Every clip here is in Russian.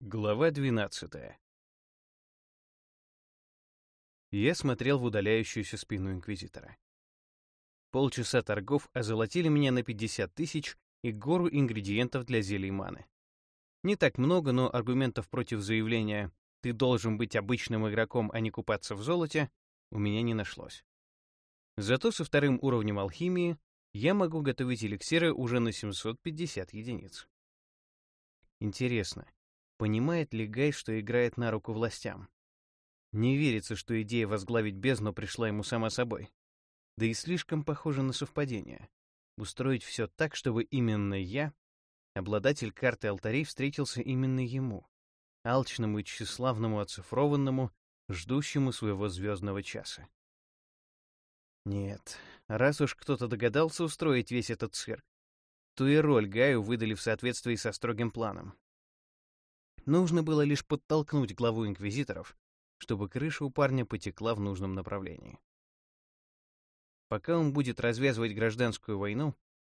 Глава 12 Я смотрел в удаляющуюся спину Инквизитора. Полчаса торгов озолотили меня на 50 тысяч и гору ингредиентов для зелий маны. Не так много, но аргументов против заявления «ты должен быть обычным игроком, а не купаться в золоте» у меня не нашлось. Зато со вторым уровнем алхимии я могу готовить эликсиры уже на 750 единиц. Интересно, Понимает ли Гай, что играет на руку властям? Не верится, что идея возглавить бездну пришла ему сама собой. Да и слишком похоже на совпадение. Устроить все так, чтобы именно я, обладатель карты алтарей, встретился именно ему, алчному и тщеславному оцифрованному, ждущему своего звездного часа. Нет, раз уж кто-то догадался устроить весь этот цирк, то и роль Гаю выдали в соответствии со строгим планом. Нужно было лишь подтолкнуть главу инквизиторов, чтобы крыша у парня потекла в нужном направлении. Пока он будет развязывать гражданскую войну,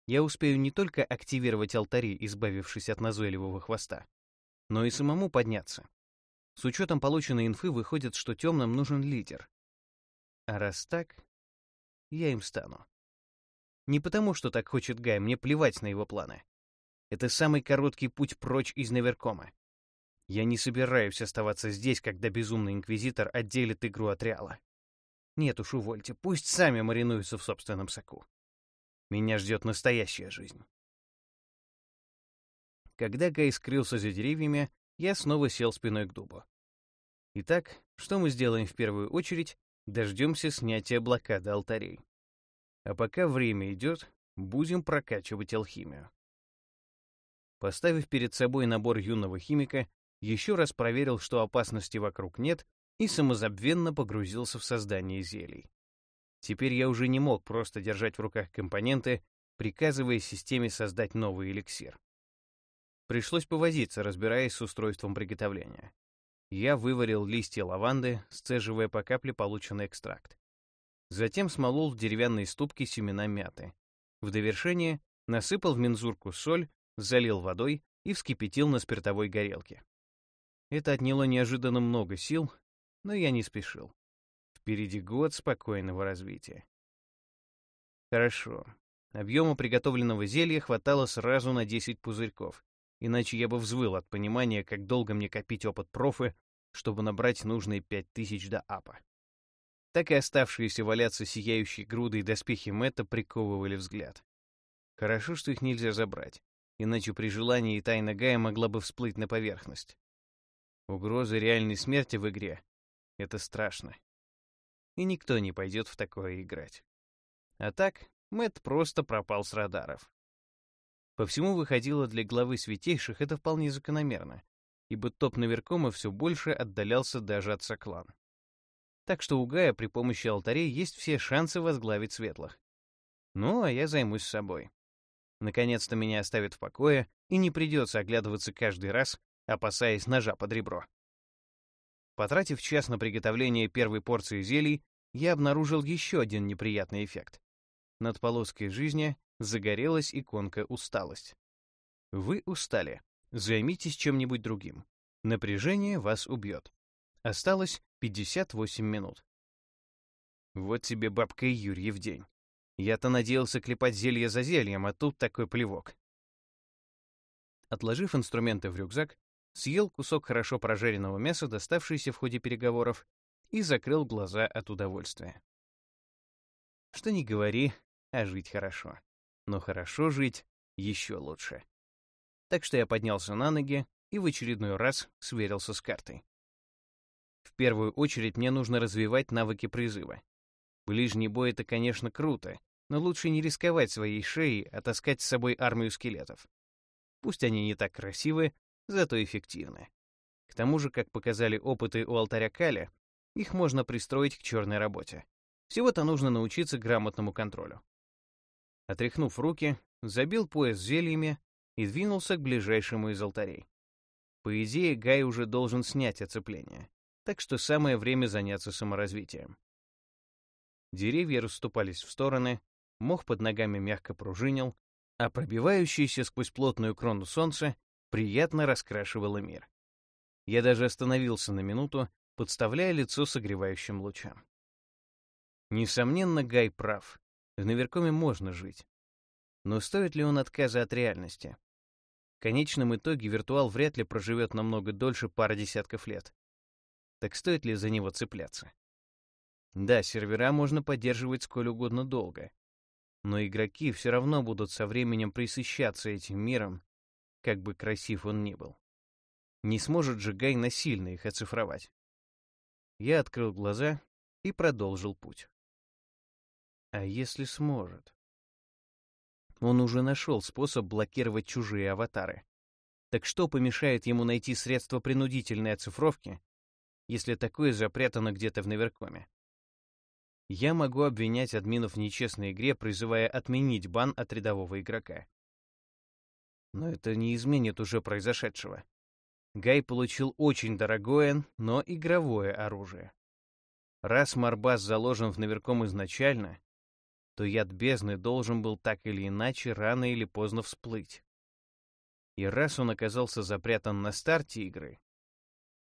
я успею не только активировать алтари, избавившись от назойливого хвоста, но и самому подняться. С учетом полученной инфы выходит, что темным нужен лидер. А раз так, я им стану. Не потому, что так хочет Гай, мне плевать на его планы. Это самый короткий путь прочь из Неверкома. Я не собираюсь оставаться здесь, когда безумный инквизитор отделит игру от Реала. Нет уж, увольте, пусть сами маринуются в собственном соку. Меня ждет настоящая жизнь. Когда Гай скрылся за деревьями, я снова сел спиной к дубу. Итак, что мы сделаем в первую очередь? Дождемся снятия блокады алтарей. А пока время идет, будем прокачивать алхимию. Поставив перед собой набор юного химика, еще раз проверил, что опасности вокруг нет, и самозабвенно погрузился в создание зелий. Теперь я уже не мог просто держать в руках компоненты, приказывая системе создать новый эликсир. Пришлось повозиться, разбираясь с устройством приготовления. Я выварил листья лаванды, сцеживая по капле полученный экстракт. Затем смолол в деревянной ступке семена мяты. В довершение насыпал в мензурку соль, залил водой и вскипятил на спиртовой горелке. Это отняло неожиданно много сил, но я не спешил. Впереди год спокойного развития. Хорошо. Объема приготовленного зелья хватало сразу на 10 пузырьков, иначе я бы взвыл от понимания, как долго мне копить опыт профы, чтобы набрать нужные 5000 до апа. Так и оставшиеся валяться сияющие груды и доспехи Мэтта приковывали взгляд. Хорошо, что их нельзя забрать, иначе при желании тайна Гая могла бы всплыть на поверхность. Угроза реальной смерти в игре — это страшно. И никто не пойдет в такое играть. А так, Мэтт просто пропал с радаров. По всему выходило для главы святейших это вполне закономерно, ибо топ наверкома все больше отдалялся даже от Соклан. Так что у Гая при помощи алтарей есть все шансы возглавить светлых. Ну, а я займусь собой. Наконец-то меня оставят в покое, и не придется оглядываться каждый раз, опасаясь ножа под ребро. Потратив час на приготовление первой порции зелий, я обнаружил еще один неприятный эффект. Над полоской жизни загорелась иконка «Усталость». Вы устали. Займитесь чем-нибудь другим. Напряжение вас убьет. Осталось 58 минут. Вот тебе бабка и Юрьев день. Я-то надеялся клепать зелье за зельем, а тут такой плевок. Отложив инструменты в рюкзак, съел кусок хорошо прожаренного мяса, доставшийся в ходе переговоров, и закрыл глаза от удовольствия. Что ни говори, а жить хорошо. Но хорошо жить еще лучше. Так что я поднялся на ноги и в очередной раз сверился с картой. В первую очередь мне нужно развивать навыки призыва. Ближний бой — это, конечно, круто, но лучше не рисковать своей шеей, а таскать с собой армию скелетов. Пусть они не так красивы, зато эффективны. К тому же, как показали опыты у алтаря Кали, их можно пристроить к черной работе. Всего-то нужно научиться грамотному контролю. Отряхнув руки, забил пояс зельями и двинулся к ближайшему из алтарей. По идее, Гай уже должен снять оцепление, так что самое время заняться саморазвитием. Деревья расступались в стороны, мох под ногами мягко пружинил, а пробивающееся сквозь плотную крону солнца приятно раскрашивало мир. Я даже остановился на минуту, подставляя лицо согревающим лучам. Несомненно, Гай прав. В Наверкоме можно жить. Но стоит ли он отказа от реальности? В конечном итоге виртуал вряд ли проживет намного дольше пары десятков лет. Так стоит ли за него цепляться? Да, сервера можно поддерживать сколь угодно долго, но игроки все равно будут со временем присыщаться этим миром, как бы красив он ни был. Не сможет же Гай насильно их оцифровать. Я открыл глаза и продолжил путь. А если сможет? Он уже нашел способ блокировать чужие аватары. Так что помешает ему найти средства принудительной оцифровки, если такое запрятано где-то в Наверкоме? Я могу обвинять админов в нечестной игре, призывая отменить бан от рядового игрока. Но это не изменит уже произошедшего. Гай получил очень дорогое, но игровое оружие. Раз Марбас заложен в Наверком изначально, то яд бездны должен был так или иначе рано или поздно всплыть. И раз он оказался запрятан на старте игры,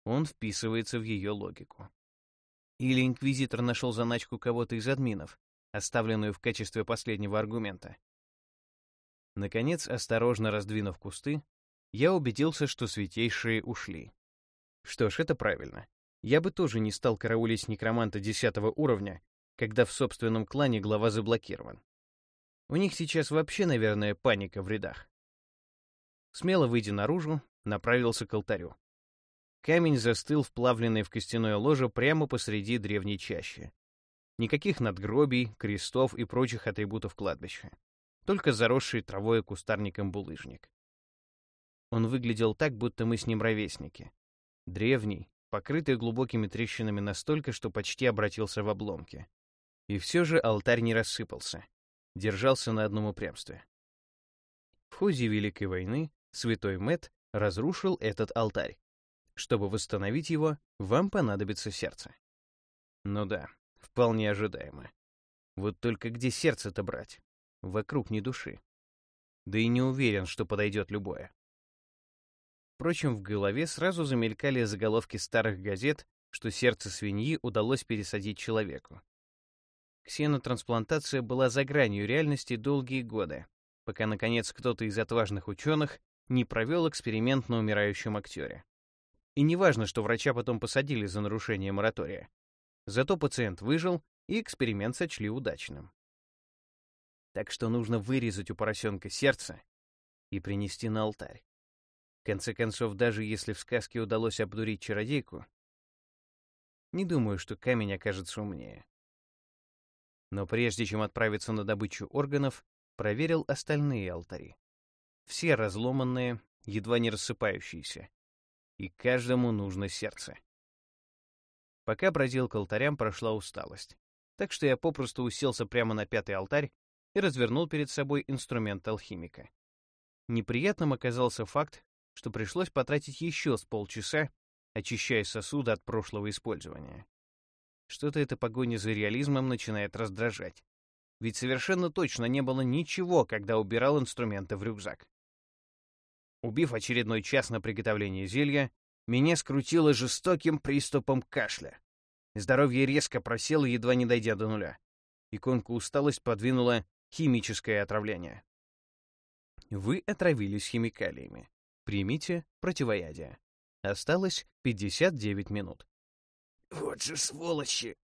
он вписывается в ее логику. Или Инквизитор нашел заначку кого-то из админов, оставленную в качестве последнего аргумента. Наконец, осторожно раздвинув кусты, я убедился, что святейшие ушли. Что ж, это правильно. Я бы тоже не стал караулить некроманта десятого уровня, когда в собственном клане глава заблокирован. У них сейчас вообще, наверное, паника в рядах. Смело выйдя наружу, направился к алтарю. Камень застыл вплавленный в костяное ложе прямо посреди древней чащи. Никаких надгробий, крестов и прочих атрибутов кладбища. Только заросший травой и кустарником булыжник. Он выглядел так, будто мы с ним ровесники. Древний, покрытый глубокими трещинами настолько, что почти обратился в обломки. И все же алтарь не рассыпался. Держался на одном упрямстве. В ходе Великой войны святой Мэт разрушил этот алтарь, чтобы восстановить его, вам понадобится сердце. Ну да, вполне ожидаемо. Вот только где сердце-то брать? Вокруг ни души. Да и не уверен, что подойдет любое. Впрочем, в голове сразу замелькали заголовки старых газет, что сердце свиньи удалось пересадить человеку. Ксенотрансплантация была за гранью реальности долгие годы, пока, наконец, кто-то из отважных ученых не провел эксперимент на умирающем актере. И не важно, что врача потом посадили за нарушение моратория. Зато пациент выжил, и эксперимент сочли удачным. Так что нужно вырезать у поросенка сердце и принести на алтарь. В конце концов, даже если в сказке удалось обдурить чародейку, не думаю, что камень окажется умнее. Но прежде чем отправиться на добычу органов, проверил остальные алтари. Все разломанные, едва не рассыпающиеся и каждому нужно сердце. Пока бродил к алтарям, прошла усталость. Так что я попросту уселся прямо на пятый алтарь и развернул перед собой инструмент алхимика. Неприятным оказался факт, что пришлось потратить еще с полчаса, очищая сосуды от прошлого использования. Что-то эта погоня за реализмом начинает раздражать. Ведь совершенно точно не было ничего, когда убирал инструменты в рюкзак. Убив очередной час на приготовление зелья, меня скрутило жестоким приступом кашля. Здоровье резко просело, едва не дойдя до нуля. Иконку усталость подвинула химическое отравление. Вы отравились химикалиями. Примите противоядие. Осталось 59 минут. «Вот же сволочи!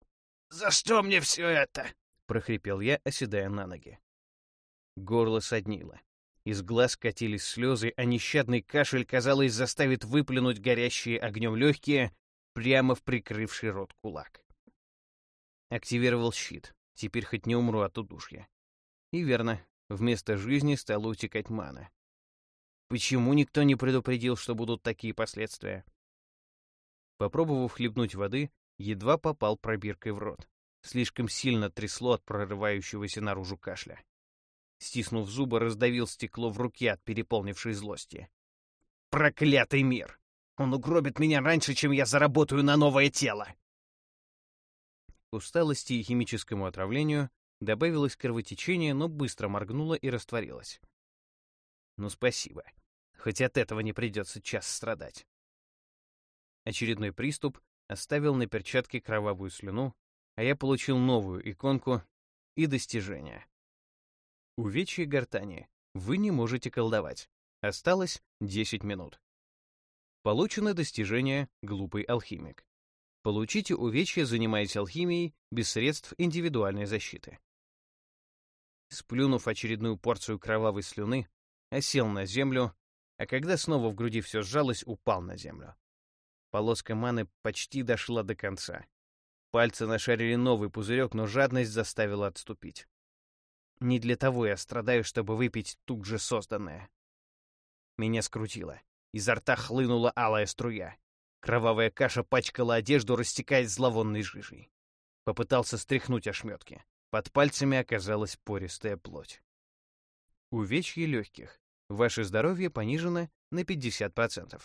За что мне все это?» — прохрипел я, оседая на ноги. Горло соднило. Из глаз катились слезы, а нещадный кашель, казалось, заставит выплюнуть горящие огнем легкие прямо в прикрывший рот кулак. Активировал щит. Теперь хоть не умру от удушья. И верно, вместо жизни стала утекать мана. Почему никто не предупредил, что будут такие последствия? Попробовав хлебнуть воды, едва попал пробиркой в рот. Слишком сильно трясло от прорывающегося наружу кашля. Стиснув зубы, раздавил стекло в руке от переполнившей злости. «Проклятый мир! Он угробит меня раньше, чем я заработаю на новое тело!» К усталости и химическому отравлению добавилось кровотечение, но быстро моргнуло и растворилось. Ну, спасибо. Хоть от этого не придется час страдать. Очередной приступ оставил на перчатке кровавую слюну, а я получил новую иконку и достижение. Увечье гортани. Вы не можете колдовать. Осталось 10 минут. Получено достижение «Глупый алхимик». Получите увечье, занимаясь алхимией, без средств индивидуальной защиты. Сплюнув очередную порцию кровавой слюны, осел на землю, а когда снова в груди все сжалось, упал на землю. Полоска маны почти дошла до конца. Пальцы нашарили новый пузырек, но жадность заставила отступить. Не для того я страдаю, чтобы выпить тут же созданное. Меня скрутило. Изо рта хлынула алая струя. Кровавая каша пачкала одежду, растекаясь зловонной жижей. Попытался стряхнуть ошметки. Под пальцами оказалась пористая плоть. Увечье легких. Ваше здоровье понижено на 50%.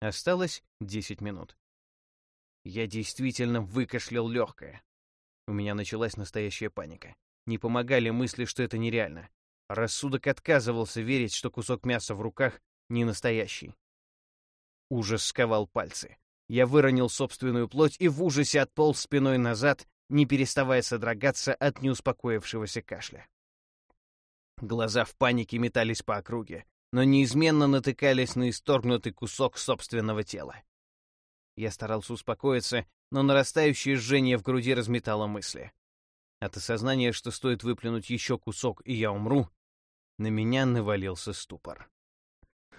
Осталось 10 минут. Я действительно выкашлял легкое. У меня началась настоящая паника. Не помогали мысли, что это нереально. Рассудок отказывался верить, что кусок мяса в руках не настоящий. Ужас сковал пальцы. Я выронил собственную плоть и в ужасе отполз спиной назад, не переставая содрогаться от неуспокоившегося кашля. Глаза в панике метались по округе, но неизменно натыкались на исторгнутый кусок собственного тела. Я старался успокоиться, но нарастающее жжение в груди разметало мысли. От осознания, что стоит выплюнуть еще кусок, и я умру, на меня навалился ступор.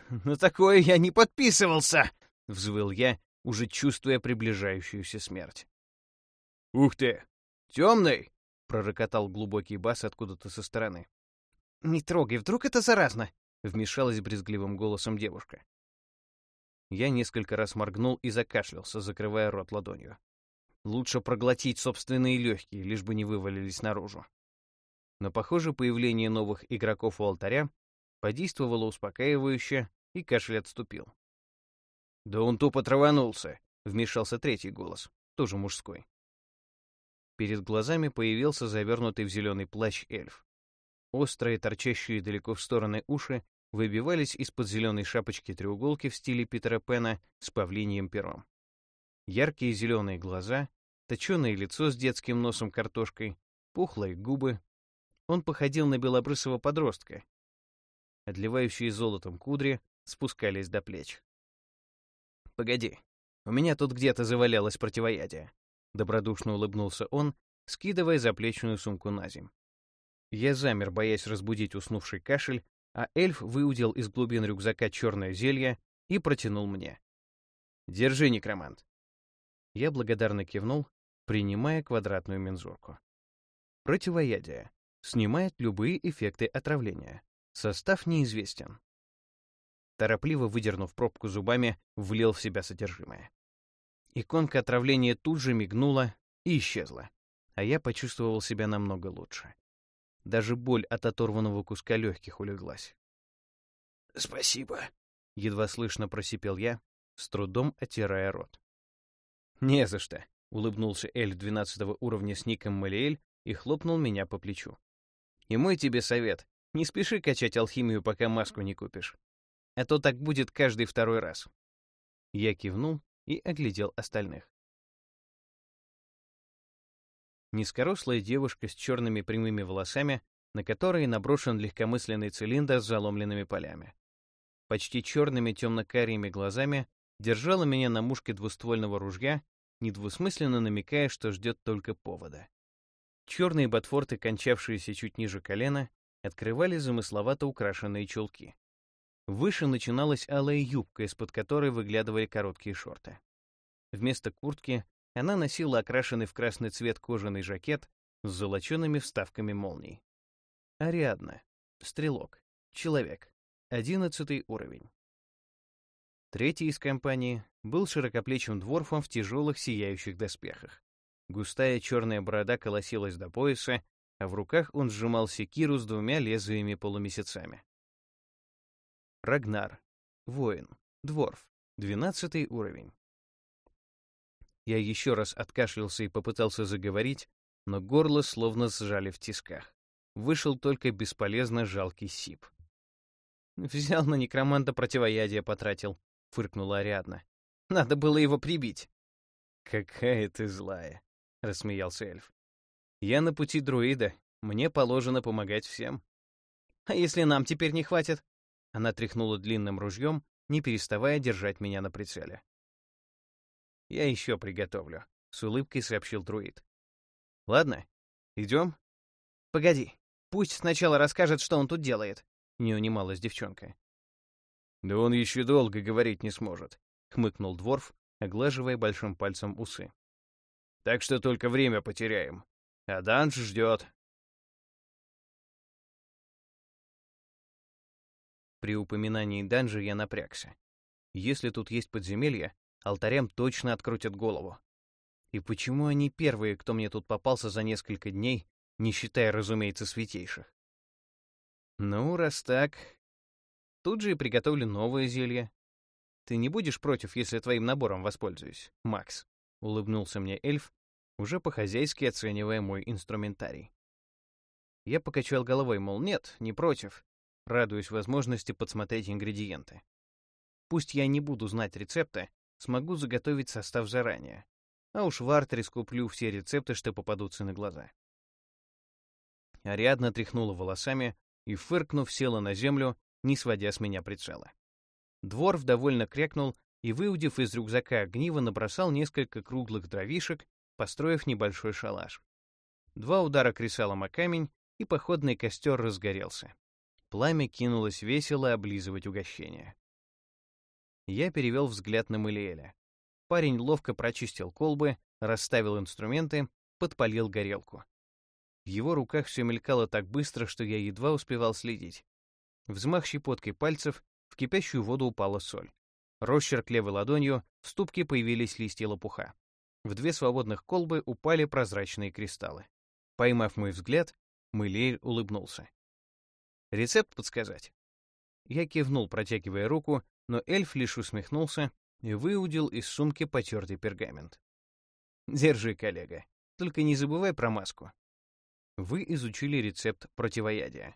«На такое я не подписывался!» — взвыл я, уже чувствуя приближающуюся смерть. «Ух ты! Темный!» — пророкотал глубокий бас откуда-то со стороны. «Не трогай, вдруг это заразно!» — вмешалась брезгливым голосом девушка. Я несколько раз моргнул и закашлялся, закрывая рот ладонью. Лучше проглотить собственные легкие, лишь бы не вывалились наружу. Но, похоже, появление новых игроков у алтаря подействовало успокаивающе, и кашель отступил. «Да он тупо траванулся», — вмешался третий голос, тоже мужской. Перед глазами появился завернутый в зеленый плащ эльф. Острые, торчащие далеко в стороны уши выбивались из-под зеленой шапочки треуголки в стиле Питера Пена с павлиньим пером. Яркие зеленые глаза, точеное лицо с детским носом картошкой, пухлые губы. Он походил на белобрысого подростка. Отливающие золотом кудри спускались до плеч. «Погоди, у меня тут где-то завалялось противоядие», — добродушно улыбнулся он, скидывая заплечную сумку на земь. Я замер, боясь разбудить уснувший кашель, а эльф выудил из глубин рюкзака черное зелье и протянул мне. «Держи, некромант». Я благодарно кивнул, принимая квадратную мензурку. Противоядие. Снимает любые эффекты отравления. Состав неизвестен торопливо выдернув пробку зубами, влил в себя содержимое. Иконка отравления тут же мигнула и исчезла, а я почувствовал себя намного лучше. Даже боль от оторванного куска легких улеглась. «Спасибо», — едва слышно просипел я, с трудом оттирая рот. «Не за что», — улыбнулся Эль двенадцатого уровня с ником Малиэль и хлопнул меня по плечу. «И мой тебе совет. Не спеши качать алхимию, пока маску не купишь а то так будет каждый второй раз. Я кивнул и оглядел остальных. Низкорослая девушка с черными прямыми волосами, на которые наброшен легкомысленный цилиндр с заломленными полями. Почти черными темно-карими глазами держала меня на мушке двуствольного ружья, недвусмысленно намекая, что ждет только повода. Черные ботфорты, кончавшиеся чуть ниже колена, открывали замысловато украшенные чулки. Выше начиналась алая юбка, из-под которой выглядывали короткие шорты. Вместо куртки она носила окрашенный в красный цвет кожаный жакет с золочеными вставками молний. Ариадна. Стрелок. Человек. Одиннадцатый уровень. Третий из компании был широкоплечим дворфом в тяжелых сияющих доспехах. Густая черная борода колосилась до пояса, а в руках он сжимал секиру с двумя лезвиями-полумесяцами. Рагнар. Воин. Дворф. Двенадцатый уровень. Я еще раз откашлялся и попытался заговорить, но горло словно сжали в тисках. Вышел только бесполезно жалкий сип. «Взял на некроманта противоядие потратил», — фыркнула Ариадна. Надо было его прибить. «Какая ты злая», — рассмеялся эльф. «Я на пути друида. Мне положено помогать всем». «А если нам теперь не хватит?» Она тряхнула длинным ружьем, не переставая держать меня на прицеле. «Я еще приготовлю», — с улыбкой сообщил друид. «Ладно, идем?» «Погоди, пусть сначала расскажет, что он тут делает», — не унималась девчонка. «Да он еще долго говорить не сможет», — хмыкнул Дворф, оглаживая большим пальцем усы. «Так что только время потеряем. А Данж ждет». При упоминании Данжа я напрягся. Если тут есть подземелье, алтарям точно открутят голову. И почему они первые, кто мне тут попался за несколько дней, не считая, разумеется, святейших? Ну, раз так, тут же и приготовлю новое зелье. Ты не будешь против, если твоим набором воспользуюсь, Макс? Улыбнулся мне эльф, уже по-хозяйски оценивая мой инструментарий. Я покачал головой, мол, нет, не против, радуясь возможности подсмотреть ингредиенты. Пусть я не буду знать рецепта, смогу заготовить состав заранее. А уж в артере скуплю все рецепты, что попадутся на глаза. Ариадна тряхнула волосами и, фыркнув, села на землю, не сводя с меня прицела. Дворф довольно крякнул и, выудив из рюкзака огниво, набросал несколько круглых дровишек, построив небольшой шалаш. Два удара кресалом о камень, и походный костер разгорелся. Пламя кинулось весело облизывать угощение. Я перевел взгляд на Малиэля. Парень ловко прочистил колбы, расставил инструменты, подпалил горелку. В его руках все мелькало так быстро, что я едва успевал следить. Взмах щепоткой пальцев, в кипящую воду упала соль. Росчерк левой ладонью, в ступке появились листья лопуха. В две свободных колбы упали прозрачные кристаллы. Поймав мой взгляд, Мылейль улыбнулся. «Рецепт подсказать?» Я кивнул, протягивая руку, но эльф лишь усмехнулся и выудил из сумки потертый пергамент. «Держи, коллега. Только не забывай про маску. Вы изучили рецепт противоядия.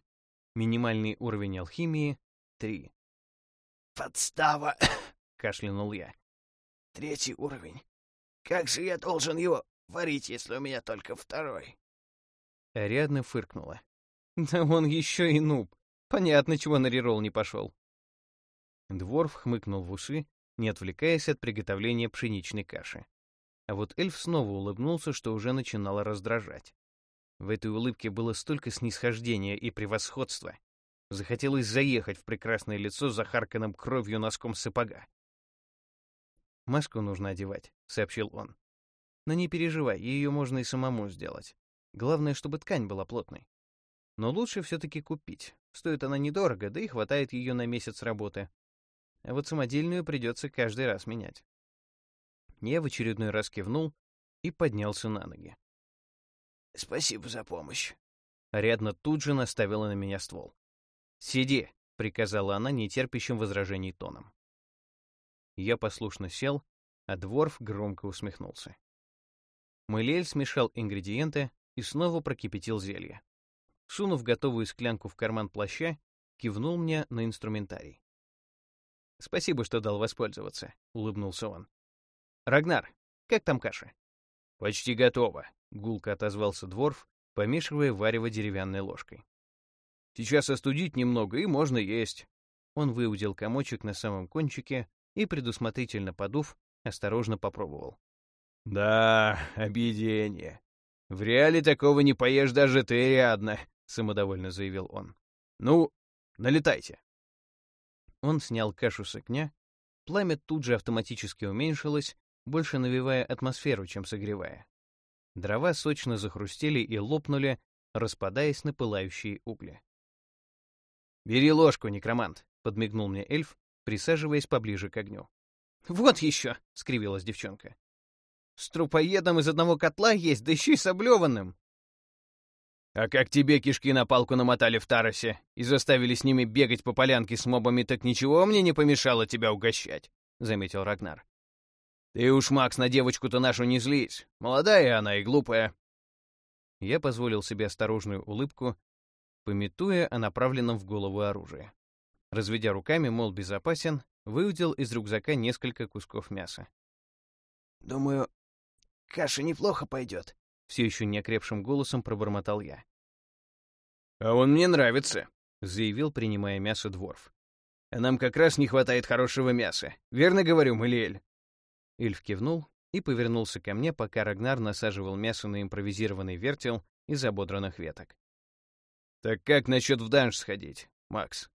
Минимальный уровень алхимии — 3. «Подстава!» — кашлянул я. «Третий уровень. Как же я должен его варить, если у меня только второй?» Ариадна фыркнула. «Да он еще и нуб. Понятно, чего на реролл не пошел». Дворф хмыкнул в усы, не отвлекаясь от приготовления пшеничной каши. А вот эльф снова улыбнулся, что уже начинало раздражать. В этой улыбке было столько снисхождения и превосходства. Захотелось заехать в прекрасное лицо захарканным кровью носком сапога. «Маску нужно одевать», — сообщил он. «Но не переживай, ее можно и самому сделать. Главное, чтобы ткань была плотной. Но лучше все-таки купить. Стоит она недорого, да и хватает ее на месяц работы а вот самодельную придется каждый раз менять. Я в очередной раз кивнул и поднялся на ноги. «Спасибо за помощь». Ариадна тут же наставила на меня ствол. «Сиди», — приказала она нетерпящим возражений тоном. Я послушно сел, а Дворф громко усмехнулся. Мэлель смешал ингредиенты и снова прокипятил зелье. Сунув готовую склянку в карман плаща, кивнул мне на инструментарий. Спасибо, что дал воспользоваться, улыбнулся он. Рагнар, как там каша? Почти готово, гулко отозвался дворф, помешивая варево деревянной ложкой. Сейчас остудить немного, и можно есть. Он выудил комочек на самом кончике и, предусмотрительно подув, осторожно попробовал. «Да, объедение. В реале такого не поешь даже ты, рядно», — самодовольно заявил он. «Ну, налетайте». Он снял кашу с огня, пламя тут же автоматически уменьшилось, больше навевая атмосферу, чем согревая. Дрова сочно захрустели и лопнули, распадаясь на пылающие угли. «Бери ложку, некромант», — подмигнул мне эльф, присаживаясь поближе к огню. «Вот еще!» — скривилась девчонка. «С трупоедом из одного котла есть, да еще и с облеванным!» А как тебе кишки на палку намотали в Таросе и заставили с ними бегать по полянке с мобами, так ничего мне не помешало тебя угощать», — заметил Рагнар. «Ты уж, Макс, на девочку-то нашу не злись. Молодая она и глупая». Я позволил себе осторожную улыбку, пометуя о направленном в голову оружии. Разведя руками, мол, безопасен, выудил из рюкзака несколько кусков мяса. «Думаю, каша неплохо пойдет», — все еще неокрепшим голосом пробормотал я. «А он мне нравится», — заявил, принимая мясо дворф. «А нам как раз не хватает хорошего мяса. Верно говорю, Малиэль?» Ильф кивнул и повернулся ко мне, пока Рагнар насаживал мясо на импровизированный вертел из ободранных веток. «Так как насчет в данж сходить, Макс?»